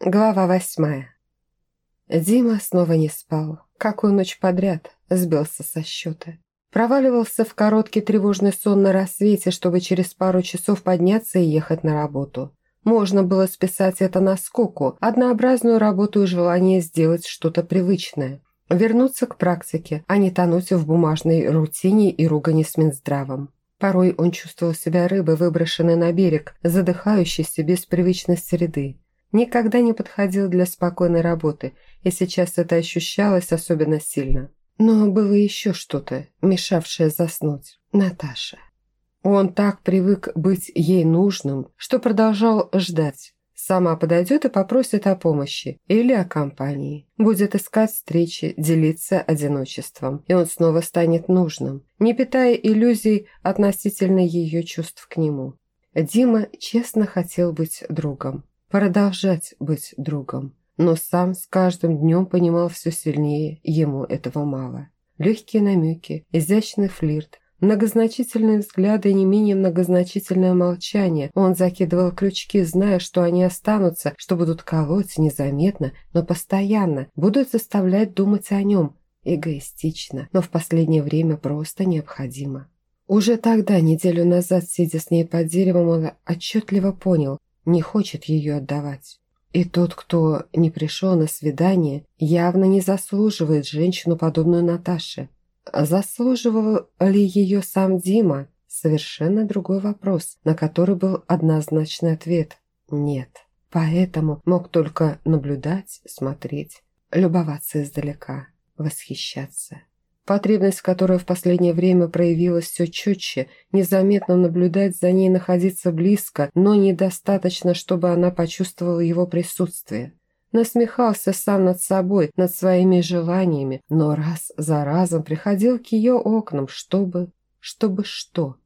Глава восьмая. Дима снова не спал. Какую ночь подряд сбился со счета. Проваливался в короткий тревожный сон на рассвете, чтобы через пару часов подняться и ехать на работу. Можно было списать это на скуку, однообразную работу и желание сделать что-то привычное. Вернуться к практике, а не тонуть в бумажной рутине и ругани с Минздравом. Порой он чувствовал себя рыбой, выброшенной на берег, задыхающейся без привычной среды. Никогда не подходил для спокойной работы, и сейчас это ощущалось особенно сильно. Но было еще что-то, мешавшее заснуть. Наташа. Он так привык быть ей нужным, что продолжал ждать. Сама подойдет и попросит о помощи или о компании. Будет искать встречи, делиться одиночеством. И он снова станет нужным, не питая иллюзий относительно ее чувств к нему. Дима честно хотел быть другом продолжать быть другом, но сам с каждым днем понимал все сильнее, ему этого мало. Легкие намеки, изящный флирт, многозначительные взгляды и не менее многозначительное молчание. Он закидывал крючки, зная, что они останутся, что будут колоть незаметно, но постоянно, будут заставлять думать о нем, эгоистично, но в последнее время просто необходимо. Уже тогда, неделю назад, сидя с ней под деревом, он отчетливо понял, не хочет ее отдавать. И тот, кто не пришел на свидание, явно не заслуживает женщину, подобную Наташе. Заслуживал ли ее сам Дима? Совершенно другой вопрос, на который был однозначный ответ – нет. Поэтому мог только наблюдать, смотреть, любоваться издалека, восхищаться. Потребность, которая в последнее время проявилась все четче, незаметно наблюдать за ней, находиться близко, но недостаточно, чтобы она почувствовала его присутствие. Насмехался сам над собой, над своими желаниями, но раз за разом приходил к ее окнам, чтобы... чтобы что?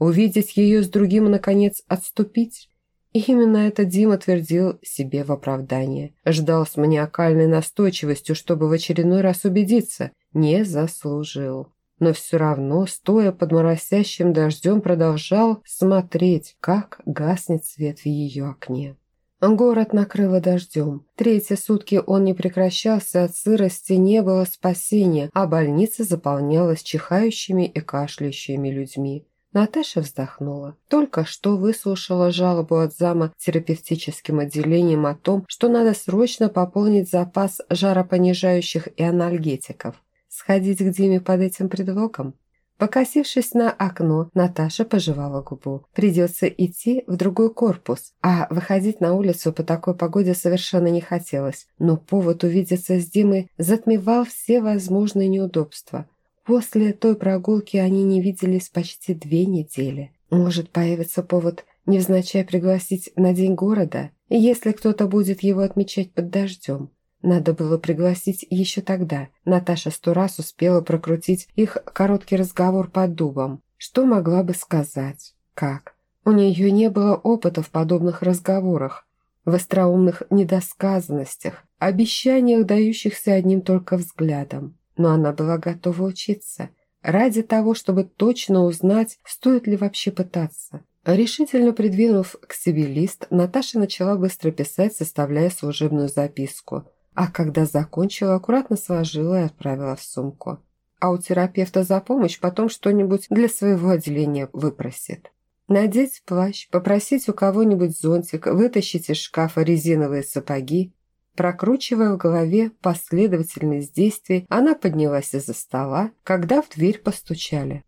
Увидеть ее с другим наконец, отступить? И именно это Дима твердил себе в оправдание. Ждал с маниакальной настойчивостью, чтобы в очередной раз убедиться – не заслужил. Но все равно, стоя под моросящим дождем, продолжал смотреть, как гаснет свет в ее окне. Город накрыло дождем. Третьи сутки он не прекращался, от сырости не было спасения, а больница заполнялась чихающими и кашляющими людьми. Наташа вздохнула. Только что выслушала жалобу от зама терапевтическим отделением о том, что надо срочно пополнить запас жаропонижающих и анальгетиков. Сходить к Диме под этим предлогом? Покосившись на окно, Наташа пожевала губу. Придется идти в другой корпус, а выходить на улицу по такой погоде совершенно не хотелось. Но повод увидеться с Димой затмевал все возможные неудобства. После той прогулки они не виделись почти две недели. Может появиться повод невзначай пригласить на День города, если кто-то будет его отмечать под дождем. Надо было пригласить еще тогда. Наташа сто раз успела прокрутить их короткий разговор под дубом. Что могла бы сказать? Как? У нее не было опыта в подобных разговорах, в остроумных недосказанностях, обещаниях, дающихся одним только взглядом. Но она была готова учиться. Ради того, чтобы точно узнать, стоит ли вообще пытаться. Решительно придвинув к себе лист, Наташа начала быстро писать, составляя служебную записку – а когда закончила, аккуратно сложила и отправила в сумку. А у терапевта за помощь потом что-нибудь для своего отделения выпросит. Надеть плащ, попросить у кого-нибудь зонтик, вытащить из шкафа резиновые сапоги. Прокручивая в голове последовательность действий, она поднялась из-за стола, когда в дверь постучали.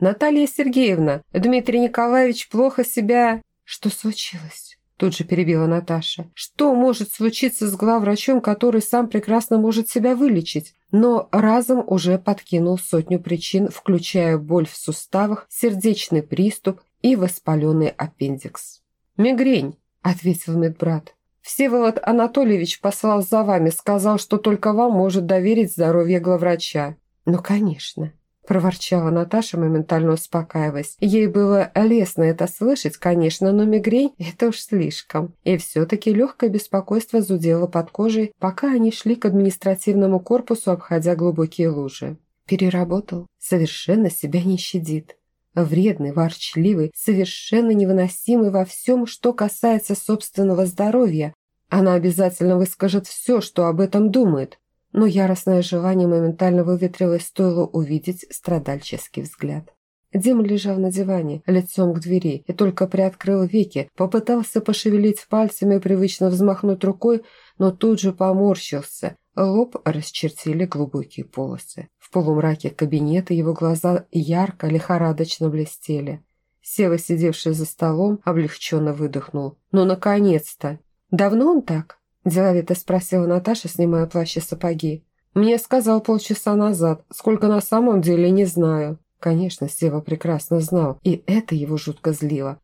«Наталья Сергеевна, Дмитрий Николаевич плохо себя...» «Что случилось?» Тут же перебила Наташа. Что может случиться с главврачом, который сам прекрасно может себя вылечить? Но разом уже подкинул сотню причин, включая боль в суставах, сердечный приступ и воспаленный аппендикс. «Мигрень», – ответил медбрат. «Всеволод Анатольевич послал за вами, сказал, что только вам может доверить здоровье главврача». «Ну, конечно», проворчала Наташа, моментально успокаиваясь. Ей было лестно это слышать, конечно, но мигрень – это уж слишком. И все-таки легкое беспокойство зудело под кожей, пока они шли к административному корпусу, обходя глубокие лужи. Переработал, совершенно себя не щадит. Вредный, ворчливый, совершенно невыносимый во всем, что касается собственного здоровья, Она обязательно выскажет все, что об этом думает. Но яростное желание моментально выветрилось, стоило увидеть страдальческий взгляд. Дима лежал на диване, лицом к двери, и только приоткрыл веки, попытался пошевелить пальцами привычно взмахнуть рукой, но тут же поморщился. Лоб расчертили глубокие полосы. В полумраке кабинета его глаза ярко, лихорадочно блестели. Сева, сидевший за столом, облегченно выдохнул. «Ну, наконец-то!» «Давно он так?» – деловито спросила Наташа, снимая плащ и сапоги. «Мне сказал полчаса назад. Сколько на самом деле, не знаю». Конечно, Сева прекрасно знал, и это его жутко злило.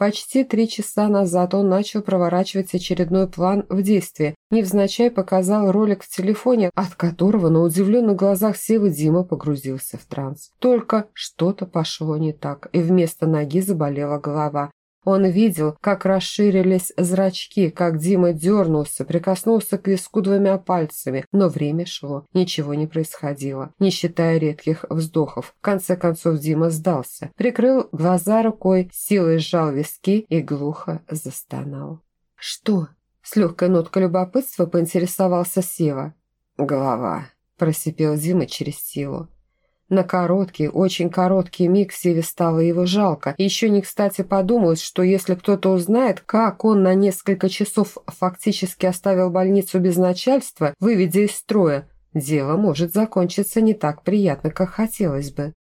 Почти три часа назад он начал проворачивать очередной план в действии, невзначай показал ролик в телефоне, от которого на удивленных глазах Севы Дима погрузился в транс. Только что-то пошло не так, и вместо ноги заболела голова. Он видел, как расширились зрачки, как Дима дернулся, прикоснулся к виску двумя пальцами, но время шло, ничего не происходило, не считая редких вздохов. В конце концов Дима сдался, прикрыл глаза рукой, силой сжал виски и глухо застонал. «Что?» – с легкой ноткой любопытства поинтересовался Сева. «Голова», – просипел Дима через силу. На короткий, очень короткий миг Севе стало его жалко. Еще не кстати подумалось, что если кто-то узнает, как он на несколько часов фактически оставил больницу без начальства, выведя из строя, дело может закончиться не так приятно, как хотелось бы.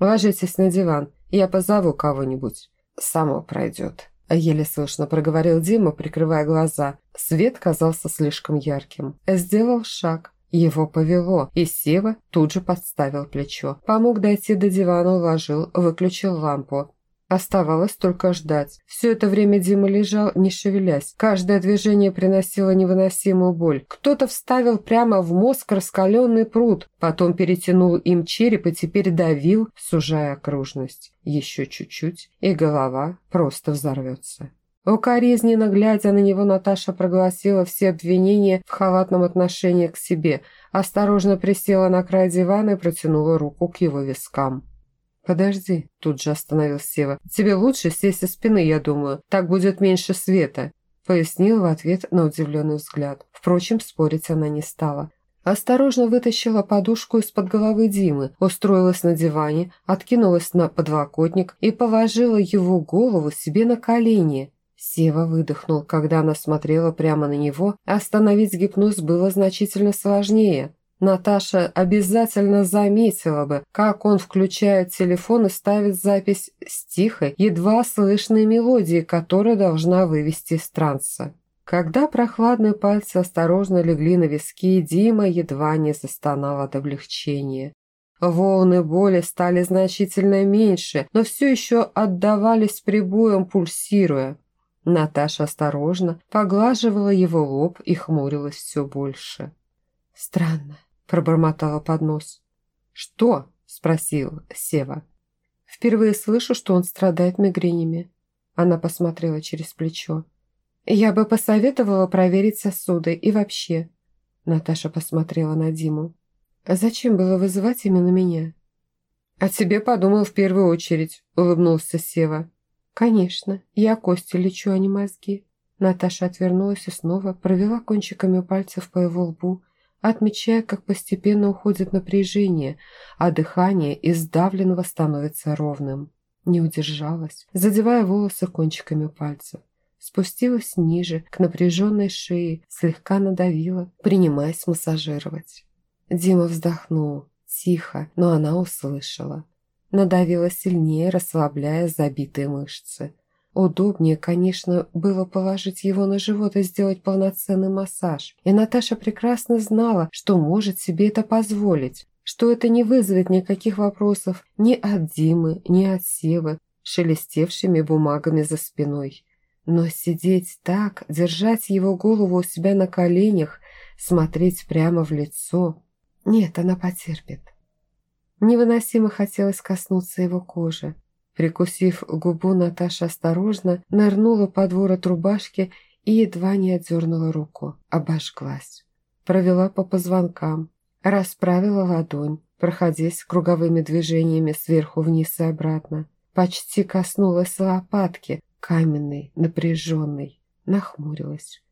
«Ложитесь на диван, я позову кого-нибудь. Само пройдет». Еле слышно проговорил Дима, прикрывая глаза. Свет казался слишком ярким. Сделал шаг. Его повело, и Сева тут же подставил плечо. Помог дойти до дивана, уложил, выключил лампу. Оставалось только ждать. Все это время Дима лежал, не шевелясь. Каждое движение приносило невыносимую боль. Кто-то вставил прямо в мозг раскаленный пруд, потом перетянул им череп и теперь давил, сужая окружность. Еще чуть-чуть, и голова просто взорвется. Укоризненно глядя на него, Наташа прогласила все обвинения в халатном отношении к себе, осторожно присела на край дивана и протянула руку к его вискам. «Подожди», – тут же остановился Сева. «Тебе лучше сесть со спины, я думаю. Так будет меньше света», – пояснил в ответ на удивленный взгляд. Впрочем, спорить она не стала. Осторожно вытащила подушку из-под головы Димы, устроилась на диване, откинулась на подлокотник и положила его голову себе на колени – Сева выдохнул, когда она смотрела прямо на него. Остановить гипноз было значительно сложнее. Наташа обязательно заметила бы, как он включает телефон и ставит запись с тихой, едва слышной мелодией, которая должна вывести из транса. Когда прохладные пальцы осторожно легли на виски, Дима едва не застонал от облегчения. Волны боли стали значительно меньше, но все еще отдавались прибоем, пульсируя. Наташа осторожно поглаживала его лоб и хмурилась все больше. «Странно», – пробормотала под нос. «Что?» – спросил Сева. «Впервые слышу, что он страдает мигренями». Она посмотрела через плечо. «Я бы посоветовала проверить сосуды и вообще». Наташа посмотрела на Диму. «Зачем было вызывать именно меня?» «О тебе подумал в первую очередь», – улыбнулся Сева. «Конечно, я кости лечу, а не мозги». Наташа отвернулась и снова провела кончиками пальцев по его лбу, отмечая, как постепенно уходит напряжение, а дыхание из сдавленного становится ровным. Не удержалась, задевая волосы кончиками пальцев. Спустилась ниже, к напряженной шее, слегка надавила, принимаясь массажировать. Дима вздохнул, тихо, но она услышала. Надавила сильнее, расслабляя забитые мышцы. Удобнее, конечно, было положить его на живот и сделать полноценный массаж. И Наташа прекрасно знала, что может себе это позволить, что это не вызовет никаких вопросов ни от Димы, ни от Севы, шелестевшими бумагами за спиной. Но сидеть так, держать его голову у себя на коленях, смотреть прямо в лицо... Нет, она потерпит. Невыносимо хотелось коснуться его кожи. Прикусив губу, Наташа осторожно нырнула под ворот рубашки и едва не отдернула руку. Обожглась. Провела по позвонкам, расправила ладонь, проходясь круговыми движениями сверху вниз и обратно. Почти коснулась лопатки, каменной, напряженной, нахмурилась.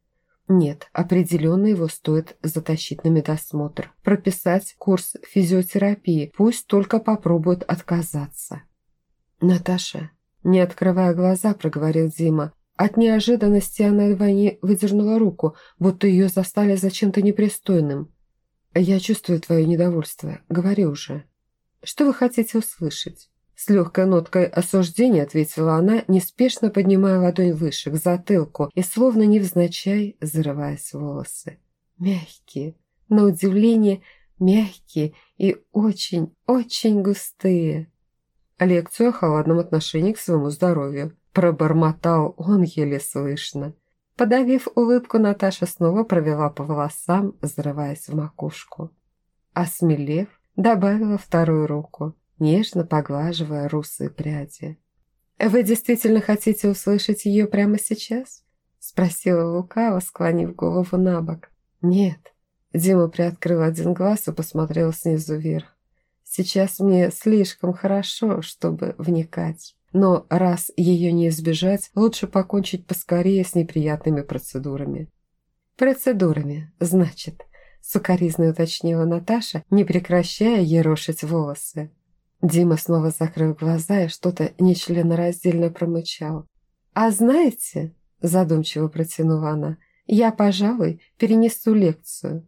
Нет, определенно его стоит затащить на медосмотр, прописать курс физиотерапии, пусть только попробует отказаться. «Наташа», не открывая глаза, проговорил Дима. От неожиданности она едва не выдернула руку, будто ее застали за чем-то непристойным. «Я чувствую твое недовольство. Говори уже. Что вы хотите услышать?» С легкой ноткой осуждения ответила она, неспешно поднимая ладонь выше, к затылку, и словно невзначай зарываясь волосы. Мягкие, на удивление мягкие и очень-очень густые. Лекцию о холодном отношении к своему здоровью. Пробормотал он еле слышно. Подавив улыбку, Наташа снова провела по волосам, взрываясь в макушку. Осмелев, добавила вторую руку нежно поглаживая русые пряди. «Вы действительно хотите услышать ее прямо сейчас?» спросила лукаво, склонив голову на бок. «Нет». Дима приоткрыл один глаз и посмотрел снизу вверх. «Сейчас мне слишком хорошо, чтобы вникать. Но раз ее не избежать, лучше покончить поскорее с неприятными процедурами». «Процедурами, значит», — сукоризно уточнила Наташа, не прекращая ерошить волосы. Дима снова закрыл глаза и что-то нечленораздельно промычал. «А знаете...» – задумчиво протянула она. «Я, пожалуй, перенесу лекцию».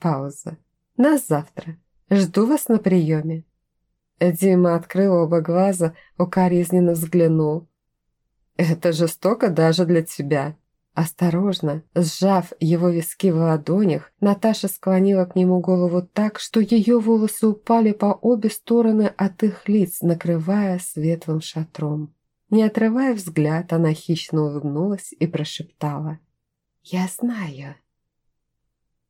Пауза. «На завтра. Жду вас на приеме». Дима открыл оба глаза, укоризненно взглянул. «Это жестоко даже для тебя», Осторожно, сжав его виски в ладонях, Наташа склонила к нему голову так, что ее волосы упали по обе стороны от их лиц, накрывая светлым шатром. Не отрывая взгляд, она хищно улыбнулась и прошептала. «Я знаю».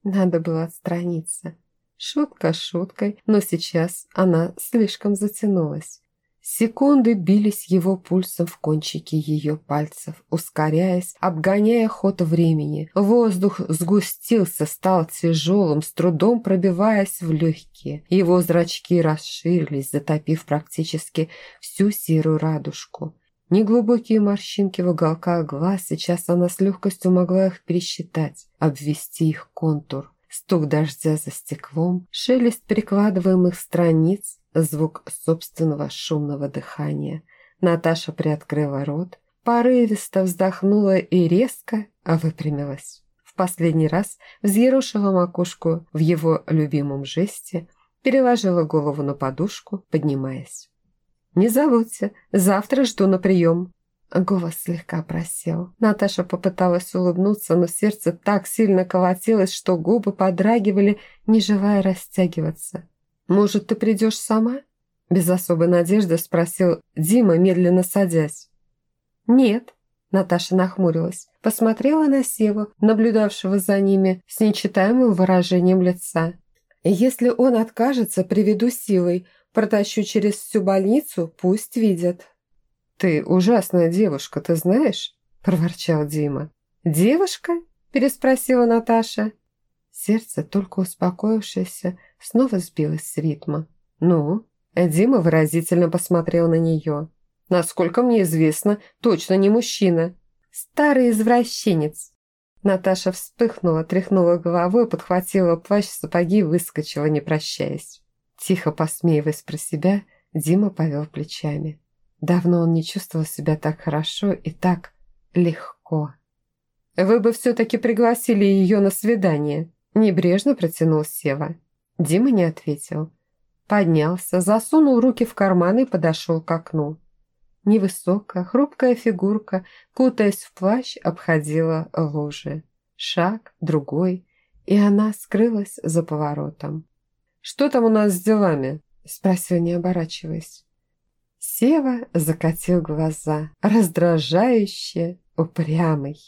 Надо было отстраниться. Шутка шуткой, но сейчас она слишком затянулась. Секунды бились его пульсом в кончике ее пальцев, ускоряясь, обгоняя ход времени. Воздух сгустился, стал тяжелым, с трудом пробиваясь в легкие. Его зрачки расширились, затопив практически всю серую радужку. Неглубокие морщинки в уголках глаз, сейчас она с легкостью могла их пересчитать, обвести их контур. Стук дождя за стеклом, шелест перекладываемых страниц, звук собственного шумного дыхания. Наташа приоткрыла рот, порывисто вздохнула и резко выпрямилась. В последний раз взъерошила макушку в его любимом жесте, переложила голову на подушку, поднимаясь. «Не забудьте, завтра жду на прием». Голос слегка просел. Наташа попыталась улыбнуться, но сердце так сильно колотилось, что губы подрагивали, не желая растягиваться. «Может, ты придешь сама?» Без особой надежды спросил Дима, медленно садясь. «Нет», – Наташа нахмурилась, посмотрела на Севу, наблюдавшего за ними с нечитаемым выражением лица. «Если он откажется, приведу силой, протащу через всю больницу, пусть видят». «Ты ужасная девушка, ты знаешь?» – проворчал Дима. «Девушка?» – переспросила Наташа. Сердце, только успокоившееся, снова сбилось с ритма. «Ну?» Дима выразительно посмотрел на нее. «Насколько мне известно, точно не мужчина. Старый извращенец!» Наташа вспыхнула, тряхнула головой, подхватила плащ, сапоги и выскочила, не прощаясь. Тихо посмеиваясь про себя, Дима повел плечами. Давно он не чувствовал себя так хорошо и так легко. «Вы бы все-таки пригласили ее на свидание», – небрежно протянул Сева. Дима не ответил. Поднялся, засунул руки в карманы и подошел к окну. Невысокая, хрупкая фигурка, кутаясь в плащ, обходила лужи. Шаг, другой, и она скрылась за поворотом. «Что там у нас с делами?» – спросил, не оборачиваясь. Сева закатил глаза, раздражающе упрямый.